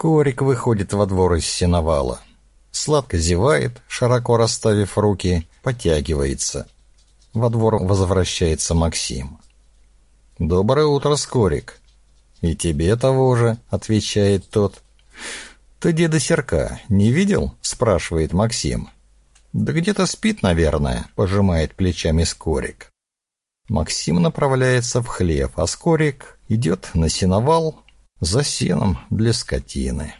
Скорик выходит во двор из сеновала. Сладко зевает, широко расставив руки, потягивается. Во двор возвращается Максим. «Доброе утро, Скорик!» «И тебе того же», — отвечает тот. «Ты деда Серка не видел?» — спрашивает Максим. «Да где-то спит, наверное», — пожимает плечами Скорик. Максим направляется в хлев, а Скорик идет на сеновал за сеном для скотины.